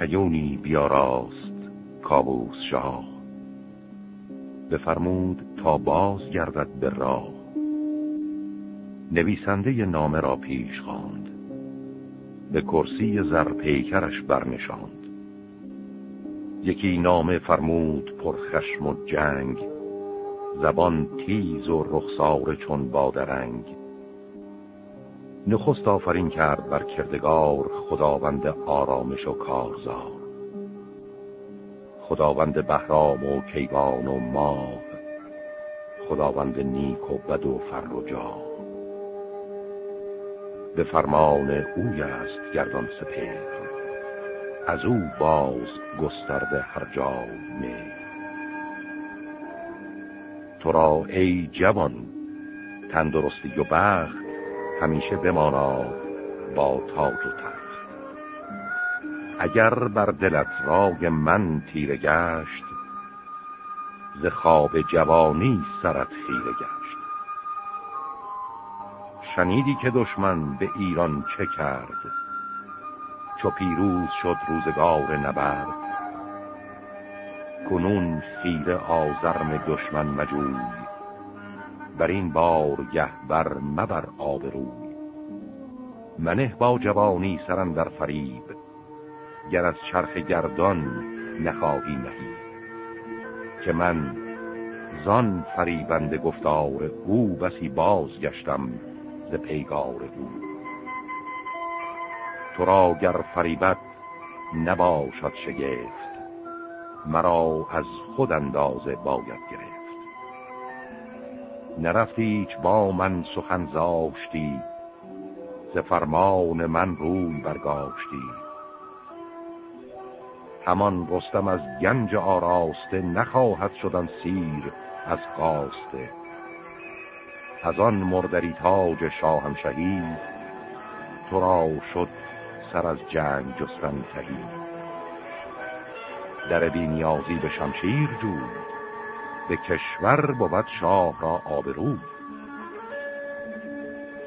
هیونی بیاراست کابوس شاه. بفرمود تا باز گردد به راه. نویسنده نامه را پیش خواند. به کرسی زر پیکرش برنشاند. یکی نامه فرمود پرخشم و جنگ. زبان تیز و رخسار چون بادرنگ. نخست آفرین کرد بر کردگار خداوند آرامش و کارزار. خداوند بهرام و کیوان و ماه خداوند نیک و بد و فر و جا. به فرمان اوی است گردان سپیر از او باز گسترده هر جا می تو را ای جوان تندرستی و بخت همیشه بمانا با تاج و تخت. اگر بر دلت رای من تیره گشت ز خواب جوانی سرت خیره گشت. شنیدی که دشمن به ایران چه کرد؟ چو پیروز شد روزگار نبرد. کنون خیره آزرم دشمن مجوی. بر این بار گه بر مبر آبروی منه با جوانی سرم در فریب گر از چرخ گردان نخواهی نهی. که من زان فریبند گفتار او بسی باز گشتم ز پیگار او. تو را گر فریبت نباشد شگفت مرا از خود اندازه باید گرفت. نرفتیچ با من سخن زاشتی ز فرمان من روی برگاشتی. همان رستم از گنج آراسته نخواهد شدن سیر از قاسته از آن مردری تاج شاهنشهی تو را شد سر از جنگ جستن تهی. در بینیازی به شمشیر جود به کشور بود شاه را آبرو.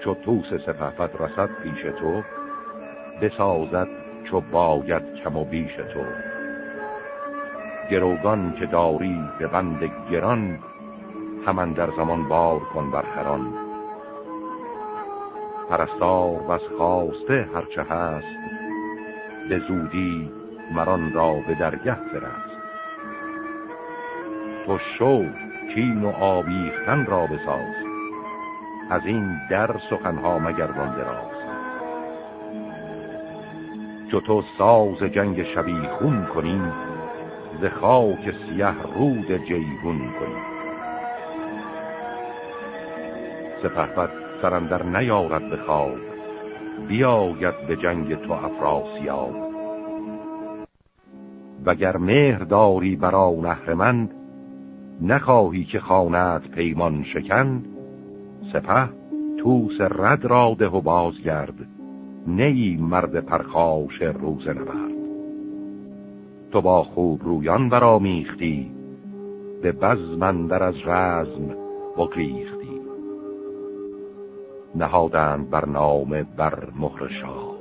چو توس سپهبد رسد پیش تو بسازد چو باید کم و بیش تو. گروگان که داری به بند گران همان در زمان بار کن برخران پرستار و از خواسته هرچه هست به زودی مران را به درگه فرست تو شو کین و آبیختن را بساز. از این در سخنها مگردان دراز. چو تو ساز جنگ شبیخون کنی ز خاک سیه رود جیهون کنی. سپهبد سرندر نیارد به خواب بیاید به جنگ تو افراسیاب. وگر مهر داری برا من نخواهی که خانت پیمان شکن سپه توس رد را ده و بازگرد نیی مرد پرخاش روز نبرد. تو با خوب رویان برا میختی به بزمندر از رزم بگریختی. نهادند بر نام بر مهر شاه.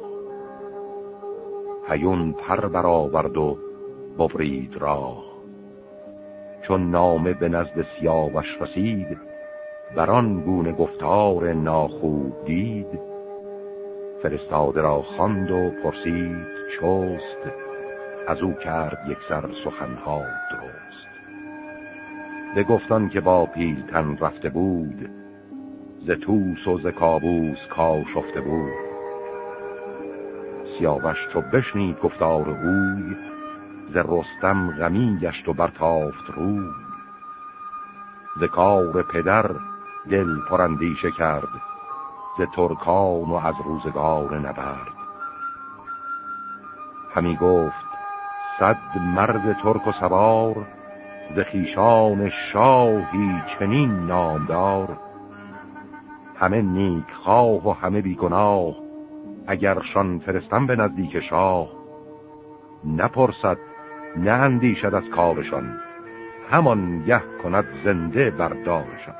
هیون پر برآورد و ببرید راه. چون نامه به نزد سیاوش رسید بران گونه گفتار ناخوب دید. فرستاده را خواند و پرسید چوست از او کرد یک سر سخنها درست. به گفتان که با پیلتن رفته بود ز توس و ز کابوس شفته بود. سیاوش چو بشنید گفتار اوی ز رستم غمی گشت و برتافت روی ز کار پدر دل پرندیشه کرد ز ترکان و از روزگار نبرد. همی گفت صد مرد ترک و سوار ز خیشان شاهی چنین نامدار. همه نیک خواه و همه بیگناه اگرشان فرستم به نزدیک شاه نپرسد نه اندیشد از کارشان همان یه کند زنده بردارشان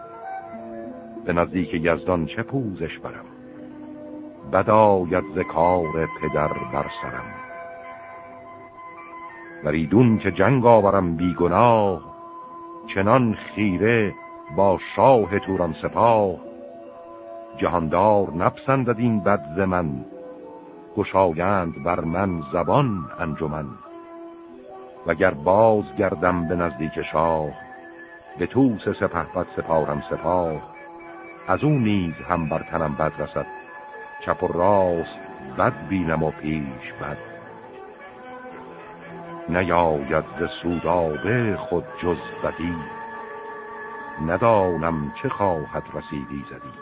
به نزدیک یزدان چه پوزش برم؟ بداید ز کار پدر بر سرم. وریدون که جنگ آورم بیگناه چنان خیره با شاه توران سپاه. جهاندار نپسندد این بد من گشایند بر من زبان انجمن. وگر باز گردم به نزدیک شاه به توس سپه بد سپارم سپاه. از اون نیز هم بر تنم بد رسد چپ و راست بد بینم و پیش بد. نیاید ز سودابه خود جز بدی ندانم چه خواهد رسیدی زدی.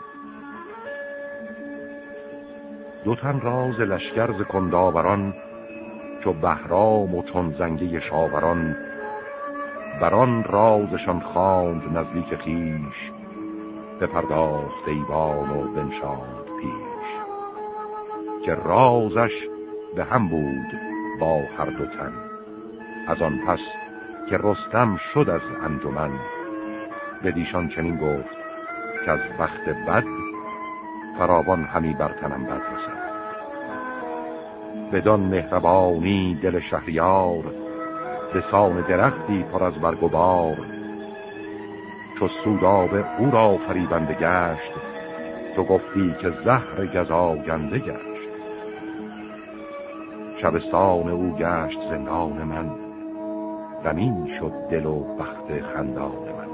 دو تن راز لشکر ز کنداوران چو بهرام و چون زنگه شاوران بران رازشان خواند نزدیک خیش بپرداخت ایوان و بنشاند پیش که رازش به هم بود با هر دو تن از آن پس که رستم شد از انجمن به دیشان چنین گفت که از وقت بد فراوان همی برتنم بد رسد بدان مهربانی دل شهریار به سان درختی پر از برگ و بار. چو سودابه او را فریبنده گشت تو گفتی که زهر گزاینده گشت. شبستان او گشت زندان من زمین شد دل و بخت خندان من.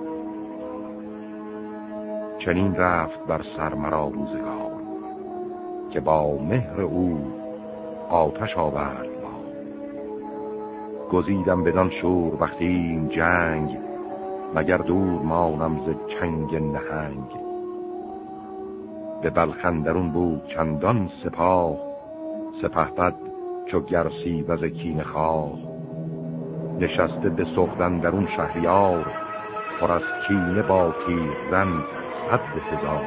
چنین رفت بر سر مرا روزگار که با مهر او آتش آورد ما. گزیدم بدان شور وقتی جنگ مگر دور مانم ز چنگ نهنگ. به بلخندرون بود چندان سپاه سپه بد چو گرسی و زکین خواه. نشسته به سخدن درون شهریار پر از کینه با تیغزن صد هزار.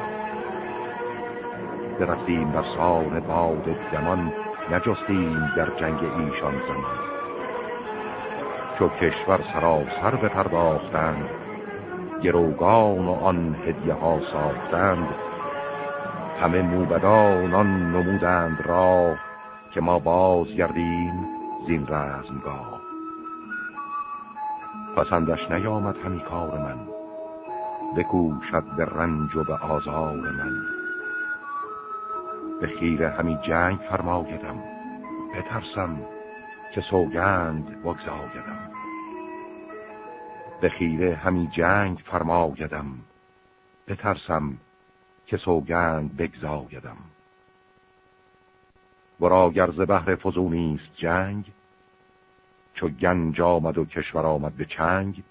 برفتیم بر سان باد دمان نجستیم در جنگ ایشان زمان. چو کشور سراسر بپرداختند گروگان و آن هدیه ها ساختند همه موبدان آن نمودند را که ما باز گردیم زین رزمگاه. پسندش نیامد همی کار من بکوشد به رنج و به آزار من. به خیره همی جنگ فرمایدم. بترسم که سوگند بگذایدم به خیره همی جنگ فرمایدم. بترسم که سوگند بگذایدم ورا گرز بحر فزونیست جنگ چو گنج آمد و کشور آمد به چنگ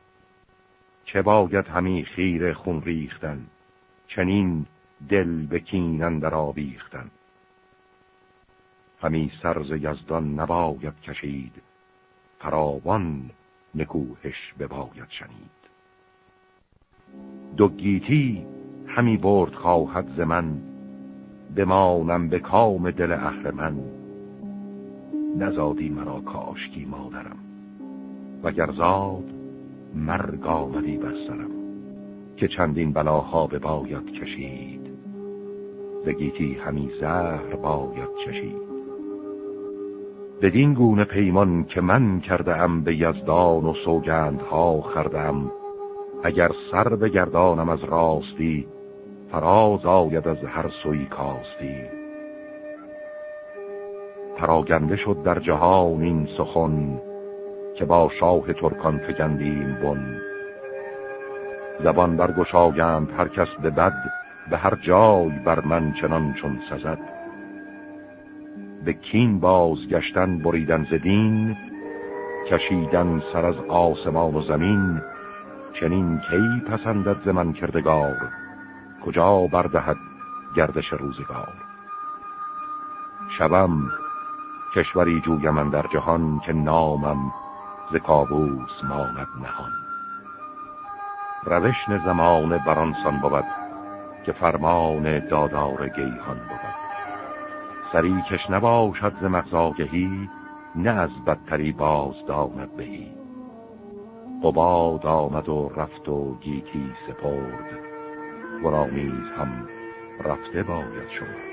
چه باید همی خیر خون ریختن چنین دل به کینن در آبیختن همی سرز یزدان نباید کشید. فراوان نکوهش بباید شنید. دو گیتی همی برد خواهد ز من. بمانم به کام دل من. نزادی مرا کاشکی مادرم. وگر زاد مرگ آمدی بر سرم. که چندین بلاها به باید کشید. زگیتی همی زهر باید چشید. بدین گونه پیمان که من کرده ام به یزدان و سوگندها خردم. اگر سر بگردانم از راستی فراز آید از هر سوی کاستی. پراگنده شد در جهان این سخن که با شاه ترکان فگندیم بن. زبان برگشایند هر کس به بد به هر جای بر من چنان چون سزد. به کین بازگشتن بریدن زدین کشیدن سر از آسمان و زمین چنین کی پسندد ز من کردگار؟ کجا بردهد گردش روزگار؟ شبم کشوری جویم من در جهان که نامم ز کابوس ماند نهان. روشن زمان برانسان بود که فرمان دادار گیهان بود. سری کش نباشد ز مغزاگهی نه از بدتری باز دامد بهی. قباد آمد و رفت و گیتی سپرد ورانیز هم رفته باید شد.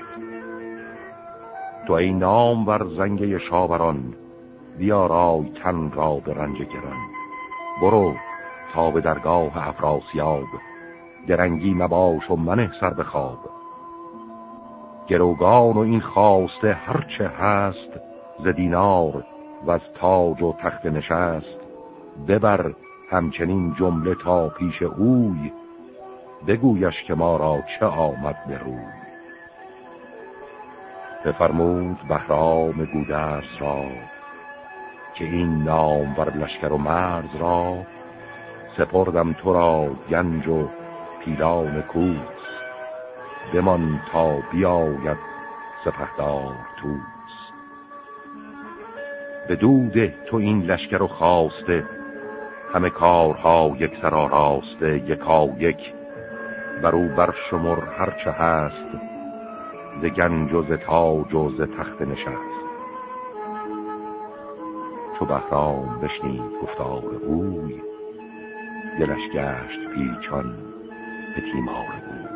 تو ای نام ور زنگه شاوران بیارای تن را به رنج گران. برو تا به درگاه افراسیاب درنگی مباش و منه سر به خواب. گروگان و این خواسته هرچه هست ز دینار و از تاج و تخت نشست. ببر همچنین جمله تا پیش اوی بگویش که ما را چه آمد به روی. بفرمود بهرام گودرس را که این نام بر لشکر و مرز را سپردم تو را گنج و پیلان کوس بمان تا بیاید سپهدار توس به دوده تو این لشکر و خواسته همه کارها یک سر راسته یکا یک برو بر شمر هرچه هست ز گنج و ز تاج و تخت نشست. چو بهرام بشنید گفتار اوی دلش گشت پیچان به تیمار بود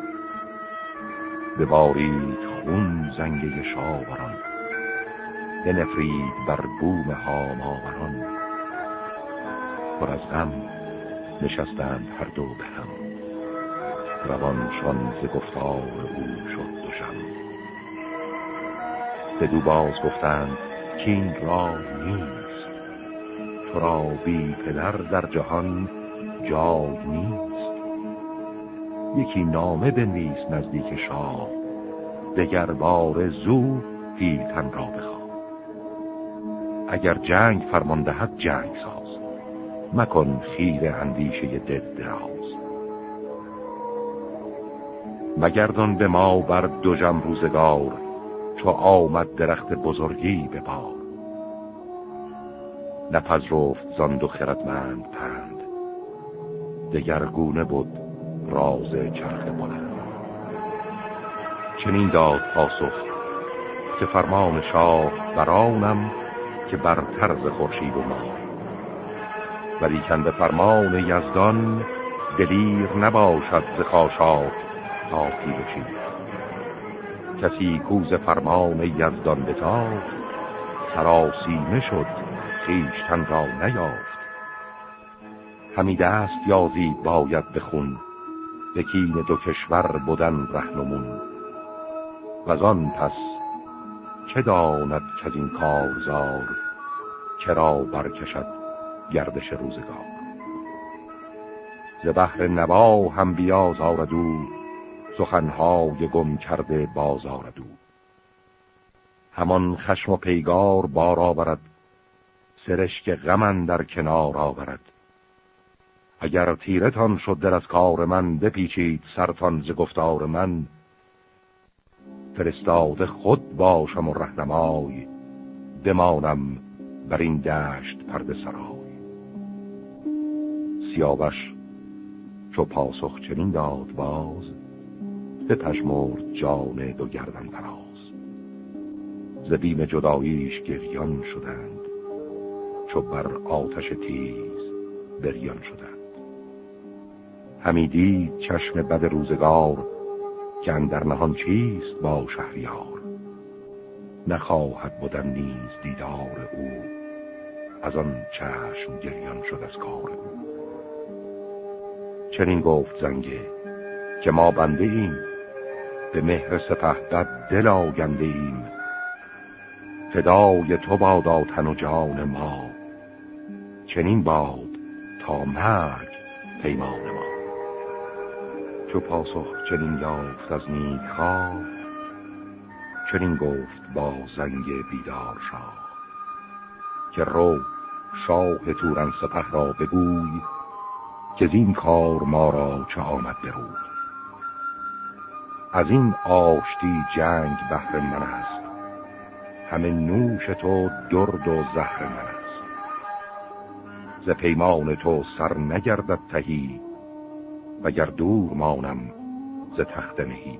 ببارید خون زنگه شاوران بنفرید بر بوم هاماوران. پر از غم نشستند هر دو به هم. روانشان ز گفتار او شد دوشم به دو باز گفتند کین را نیست. تو را بی پدر در جهان جای نیست. یکی نامه بنویس نزدیک شاه. دگر بار زو پیلتن را بخواه. اگر جنگ فرمان دهد جنگ ساز. مکن خیر اندیشه دل دراز. مگردان به ما بر دو جم روزگار چو آمد درخت بزرگی به بار. نپذرفت زان دو خردمند پند. دگرگونه بود راز چرخ بلند. چنین داد پاسخ که فرمان شاه برانم که بر طرز خورشید و ما ولیکن به فرمان یزدان دلیر نباشد ز خاشاک تا پیل کسی کوز فرمان یزدان بتاخت سراسیمه شد خیشتن را نیافت. همی دست یازی باید بخون بکین دو کشور بودن رهنمون و آن پس چه داند که از این کارزار چرا برکشد گردش روزگار؟ ز بحر نوا هم بیازارد او سخنهای گم کرده بازارد او. همان خشم و پیگار بار آورد سرشک غمن در کنار آورد. اگر تیرتان شد در از کار من بپیچید سرتان ز گفتار من. فرستاده خود باشم و رهنمای بمانم بر این دشت پرده سرای. سیاوش چو پاسخ چنین داد باز به پشمرد جان دو گردن پراز ز بیم جداییش گریان شدند چو بر آتش تیز بریان شدند. همی دید چشم بد روزگار که اندر نهان چیست با شهریار؟ نخواهد بودن نیز دیدار او از آن چشم گریان شد از کار او. چنین گفت زنگه که ما بنده ایم به مهر سپهبد دل آگنده ایم. فدای تو بادا تن و جان ما چنین باد تا مرگ پیمان ما. چو پاسخ چنین یافت از نیک خواه چنین گفت با زنگ بیدار شاه. که رو شاه تورن سپه را بگوی که این کار ما را چه آمد روی. از این آشتی جنگ بهر من است همه نوش تو درد و زهر من است. ز پیمان تو سر نگردد تهی وگر دور مانم ز تخت نهی.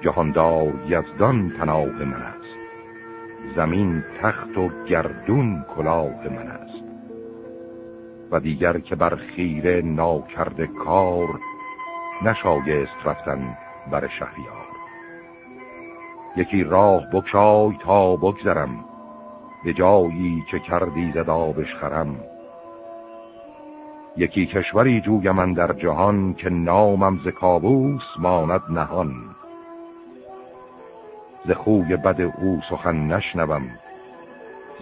جهاندار یزدان پناه من است. زمین تخت و گردون کلاه من است. و دیگر که بر خیره ناکرد کار نشایست رفتن بر شهریار. یکی راه بکشای تا بگذرم به جایی که کردی زدابش خرم یکی کشوری جویم من در جهان که نامم ز کابوس ماند نهان. ز خوی بد او سخن نشنوم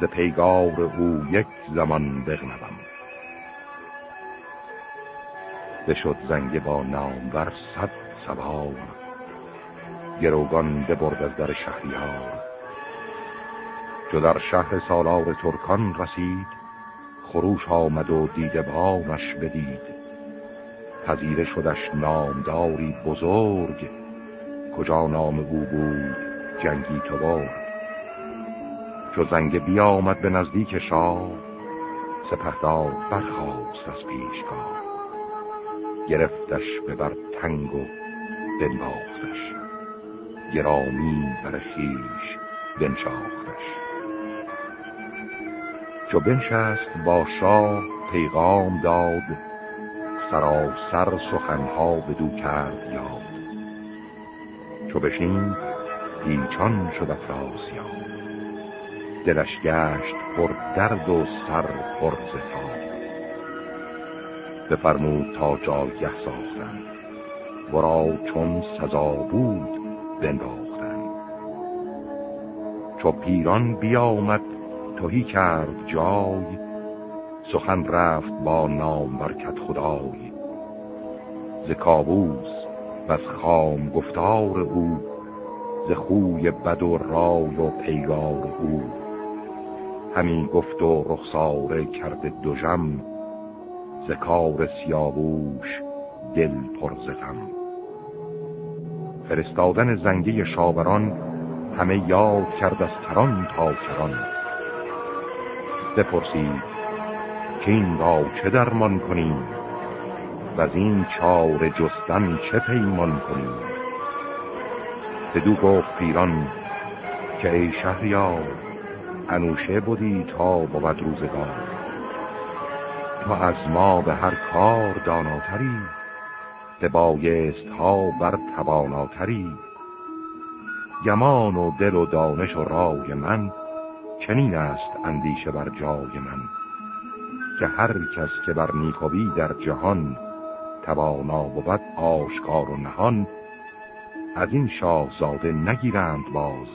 ز پیگار او یک زمان بغنوم. بشد زنگ با نامور صد سوار گروگان ببرد از در شهریار. چو در شهر سالار ترکان رسید خروش آمد و دیده بانش بدید. پذیره شدش نامداری بزرگ. کجا نام او بود؟ جنگی تو برد چو زنگ بیامد به نزدیک شاه سپهدار برخواست از پیشگاه. گرفتش به بر تنگ و بنباختش گرامی بر خیش بنشاختش. چو بنشست با شاه پیغام داد سراسر سخنها بدو کرد یاد. چو بشین پیچان شد افراسیاب دلش گشت پر درد و سر پر زتا بفرمود تا جایگه ساختن ورا چون سزا بود بنداختن چو پیران بیامد توهی کرد جای سخن رفت با نام برکت خدای. ز کابوس و از خام گفتار او ز خوی بد و رای و پیگار او. همین گفت و رخساره کرده دوژم ز کار سیاووش دل پرزتم فرستادن زنگی شاوران همه یاد کرد از تران تا کران. بپرسید که این را چه درمان کنیم؟ و از این چار جستن چه پیمان کنیم؟ بدو گفت پیران که ای شهریار انوشه بودی تا بود روزگار. تو از ما به هر کار داناتری به بایست ها بر تواناتری. گمان و دل و دانش و رای من چنین است اندیشه بر جای من که هر کس که بر نیکوی در جهان توانا بود آشکار و نهان از این شاهزاده نگیرند باز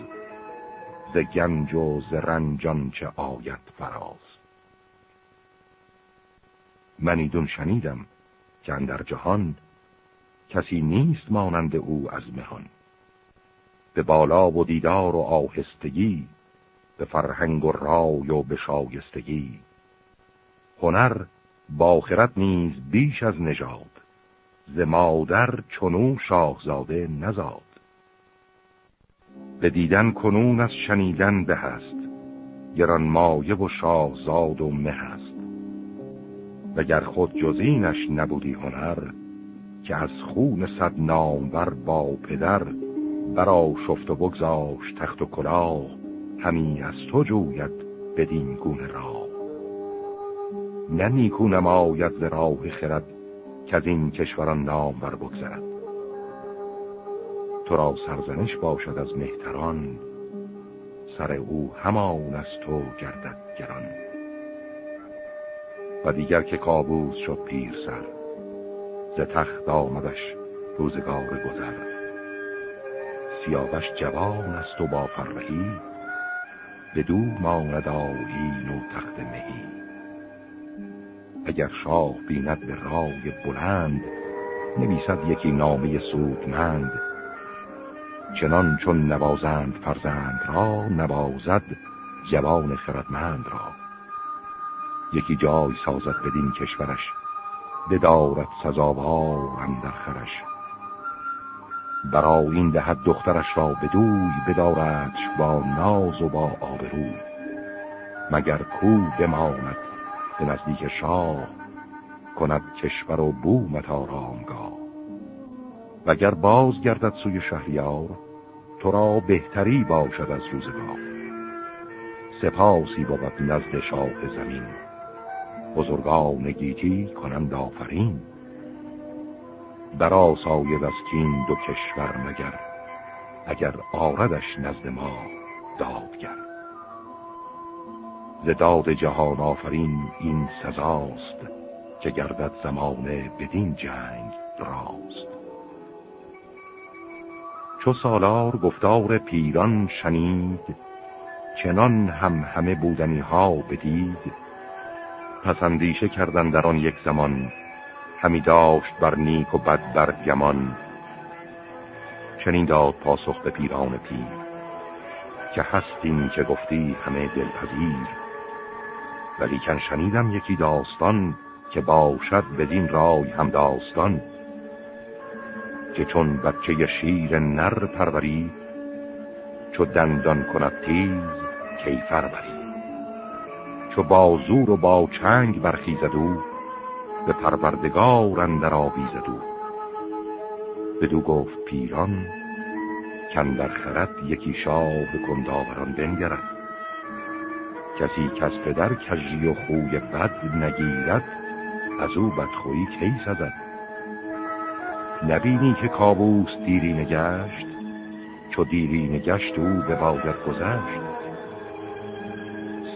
ز گنج و ز رنجان چه آید فراز. من ایدون شنیدم که در جهان کسی نیست مانند او از مهان. به بالا و دیدار و آهستگی به فرهنگ و رای و به شایستگی. هنر باخرت نیز بیش از نژاد. ز مادر چنو شاهزاده نزاد. به دیدن کنون از شنیدن به هست گران مایه و شاهزاد و مه هست وگر خود جزینش نبودی هنر که از خون صد نامور با پدر برا شفت و بگذاش تخت و کلاه. همی از تو جوید بدین گونه را نه نیکو نماید ز راه خرد که از این کشوران نامور بگذرد. تو را سرزنش باشد از مهتران سر او همان از تو گردد گران. و دیگر که کابوس شد پیر سر ز تخت آمدش روزگار گذر. سیاوش جوان است و با فرهی دو ماند آیین و تخت مهی. اگر شاه بیند به رای بلند نویسد یکی نامه سودمند. چنان چون نوازند فرزند را نوازد جوان خردمند را. یکی جای سازد بدین کشورش بدارد سزاوار اندر خرش. برا این دهد دخترش را بدوی بداردش با ناز و با آبروی مگر کو بماند به نزدیک شاه کند کشور و بومت آرامگاه. وگر باز گردد سوی شهریار تو را بهتری باشد از روزگار. سپاسی بود نزد شاه زمین. بزرگان گیتی کنند آفرین. برا ساید از کین دو کشور مگر اگر آردش نزد ما دادگر ز داد جهان آفرین این سزاست که گردد زمانه بدین جنگ راست. چو سالار گفتار پیران شنید چنان هم همه بودنی ها بدید پسندیشه کردن در آن یک زمان همی داشت بر نیک و بد بر گمان چنین داد پاسخ به پیران پیر که هستیم که گفتی همه دلپذیر ولی کن شنیدم یکی داستان که باشد بدین رای هم داستان که چون بچه شیر نر پروری چو دندان کند تیز کیفر بری. چو با زور و با چنگ برخیزد او به پروردگار اندر آویزد او. بدو گفت پیران کن در خرد یکی شاه کنداوران بنگرد. کسی کس پدر کجی و خوی بد نگیرد از او بدخویی کی سزد نبینی که کابوس دیری نگشت چو دیری نگشت او به باید گذشت.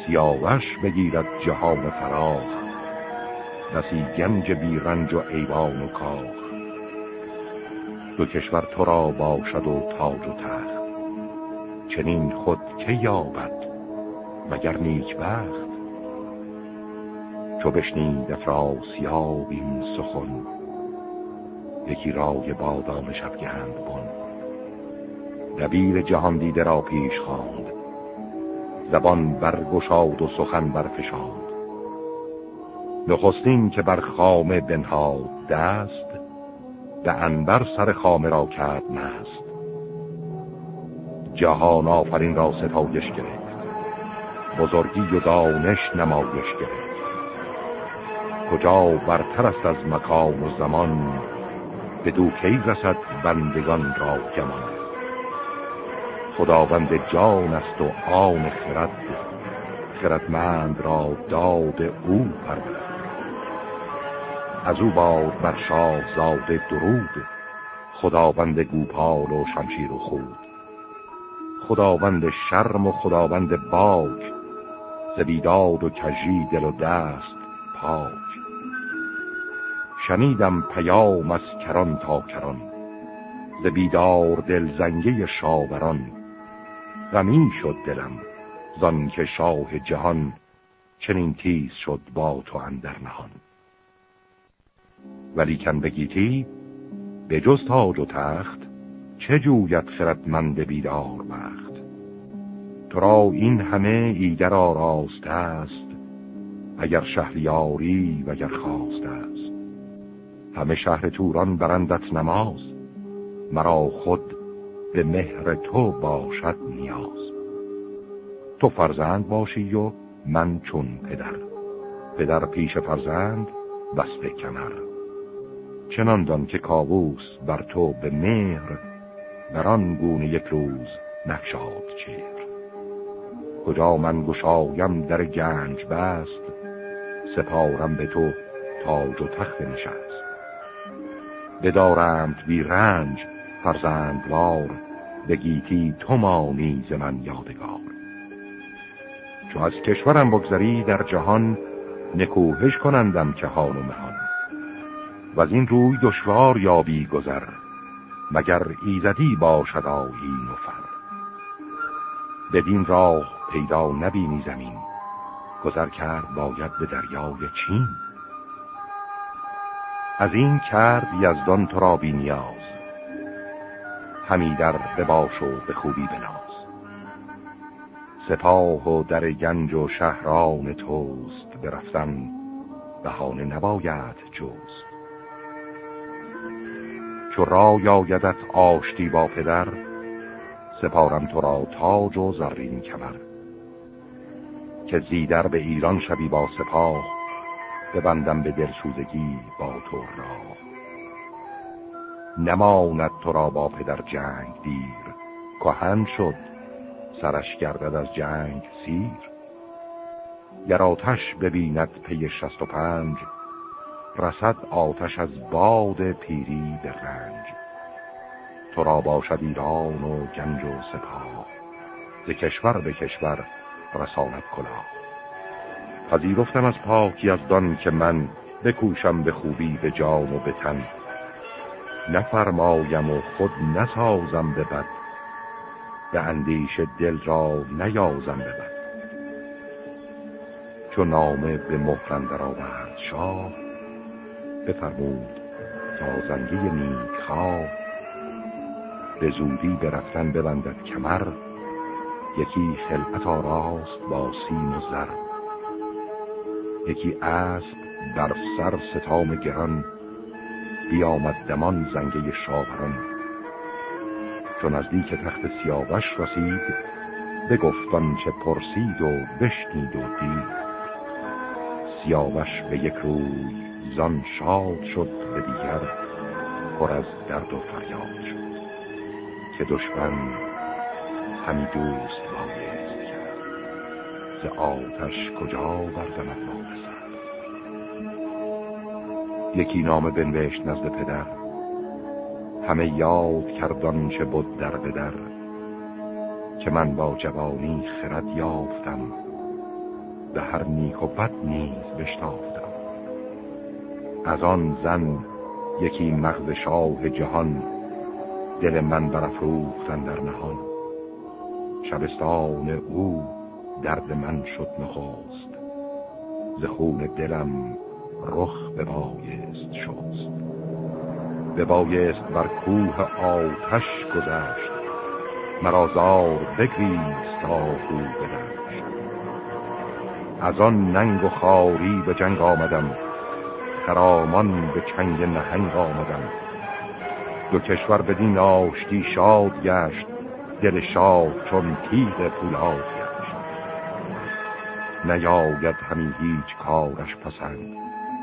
سیاوش بگیرد جهان فراخ بسی گنج بیرنج و ایوان و کاخ. دو کشور تو را باشد و تاج و تخت. چنین خود که یابد مگر نیک بخت چو بشنید افراسیاب این سخن یکی رای بادام شبگهند بن. دبیر جهان دیده را پیش خواند زبان برگشاد و سخن برفشاد نخستین که بر خامه بنهاد دست به انبر سر خامه را کرد نست جهان آفرین را ستایش گرفت. بزرگی و دانش نمایش گرفت. کجا برتر است از مکان و زمان به دو کی رسد بندگان را گمان خداوند جان است و آن خرد خردمند را داد او پرورد از او باد بر شاه زاده درود. خداوند گوپال و شمشیر و خود. خداوند شرم و خداوند باک. زبیداد و کجی دل و دست پاک. شنیدم پیام از کران تا کران. زبیدار دل زنگه شاوران. غمی شد دلم زان که شاه جهان چنین تیز شد با تو اندر نهان. ولی کن بگیتی به جز تاج و تخت چه جوید خردمند بیدار وقت تو را این همه ایدر آراست است اگر شهریاری و اگر خواست است. همه شهر توران برندت نماز مرا خود به مهر تو باشد نیاز. تو فرزند باشی و من چون پدر پدر پیش فرزند بسته کمر چنان دان که کابوس بر تو به مهر بر آن گونه یک روز نکشاد چیر کجا من گشایم در گنج بست سپارم به تو تاج و تخت نشست. بدارمت بی رنج فرزندوار بگیتی تو مانی ز من یادگار. چو از کشورم بگذری در جهان نکوهش کنندم که و مهان و از این روی دشوار یابی گذر مگر ایزدی باشد آیین و فر. بدین راه پیدا نبینی زمین گذر کرد باید به دریای چین. از این کرد یزدان تو را بی نیاز همی در بباش و به خوبی بناز. سپاه و در گنج و شهران توست برفتن بهانه نباید جوست چو را یادت آشتی با پدر سپارم تو را تاج و زرین کمر. که زیدر به ایران شوی با سپاه ببندم به دلسوزگی با تو را. نماند تو را با پدر جنگ دیر کهن شد سرش گردد از جنگ سیر. گر آتش ببیند پی شست و پنج رسد آتش از باد پیری به رنج. تو را باشد ایران و گنج و سپاه ز کشور به کشور رساند کلاه پذیرفتم از پاکی از دان که من بکوشم به خوبی به جان و به تن. نفرمایم و خود نسازم به بد. به اندیش دل را نیازم به بد. چون نامه به مهرن در آورد شاه بفرمود تا زنگی نیک خواه به زودی به رفتن ببندد کمر یکی خلقت آراست با سیم و زر. یکی اسب در سر ستام گران بیامد دمان زنگه شاوران. چون از دیک تخت سیاوش رسید بگفتان چه پرسید و بشنید و دید. سیاوش به یک روی زان شاد شد به دیگر پر از درد و فریاد شد که دشمن همی دوست بایست کرد. ز آتش کجا بردمد ما یکی نامه بنوشت نزد پدر همه یاد کردان چه بود در بدر که من با جوانی خرد یافتم به هر نیک و بد نیز بشتافتم. از آن زن یکی مغز شاه جهان دل من برافروختن در نهان. شبستان او درد من شد نخواست ز خون دلم رخ به بایست شست. به بایست بر کوه آتش گذشت مرازار بگریست تا خو بدشت. از آن ننگ و خاری به جنگ آمدم خرامان به چنگ نهنگ آمدم دو کشور بدین آشتی شاد گشت دل شاد چون تیغ پولاد گشت. نیاید همین هیچ کارش پسند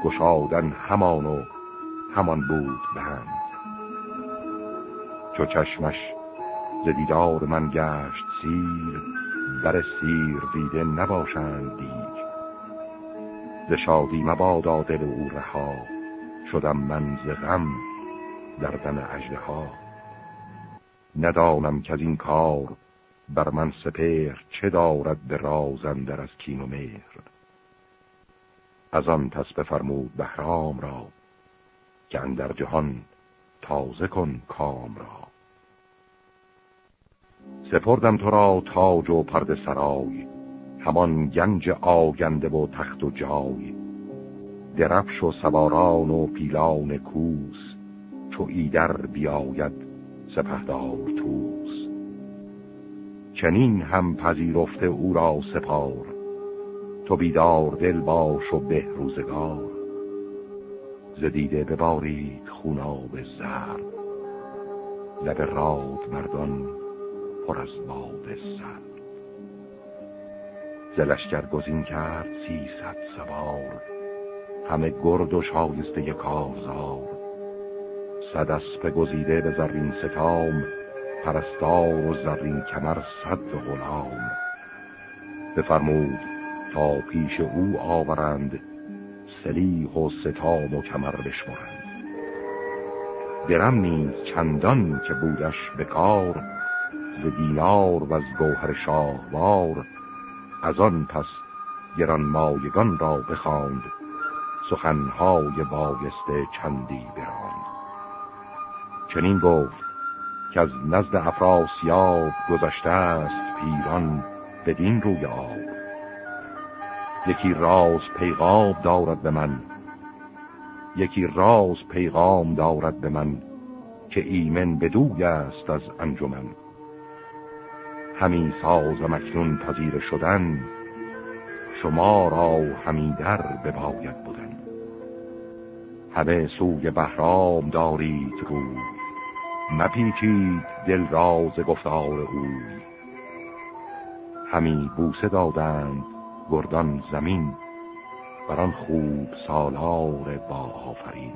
گشادن همان و همان بود بند چو چشمش ز دیدار من گشت سیر بر سیر دیده نباشند دیر ز شادی مبادا دل او رها. شدم من ز غم در دم ها ندانم که از این کار بر من سپر چه دارد به رازندر از کین و مهر. از آن پس بفرمود بهرام را که اندر جهان تازه کن کام را. سپردم تو را تاج و پرد سرای همان گنج آگنده و تخت و جای. درفش و سواران و پیلان کوس چو ایدر بیاید سپهدار توس چنین هم پذیرفته او را سپار تو بیدار دل باش و به روزگار. زدیده ببارید خوناب زر لب راد مردان پر از باد سر زلشگر گزین کرد سیصد سوار. همه گرد و شایسته کارزار. صد اسب گزیده به زرین ستام پرستار و زرین کمر صد غلام. بفرمود تا پیش او آورند سلیح و ستام و کمر بشمرند. درم نیز چندان که بودش به کار ز دینار و از گوهر شاهوار از آن پس گران مایگان را بخواند سخنهای بایسته چندی براند. چنین گفت که از نزد افراسیاب گذشته است پیران بدین روی آب. یکی راز پیغام دارد به من یکی راز پیغام دارد به من که ایمن بدوی است از انجمن. همین ساز مکنون پذیر شدن شما را همین در بباید بودن. همه سوی بهرام دارید رو مپیچید دل راز گفتار او. همی بوسه دادند گردان زمین بران خوب سالار با آفرین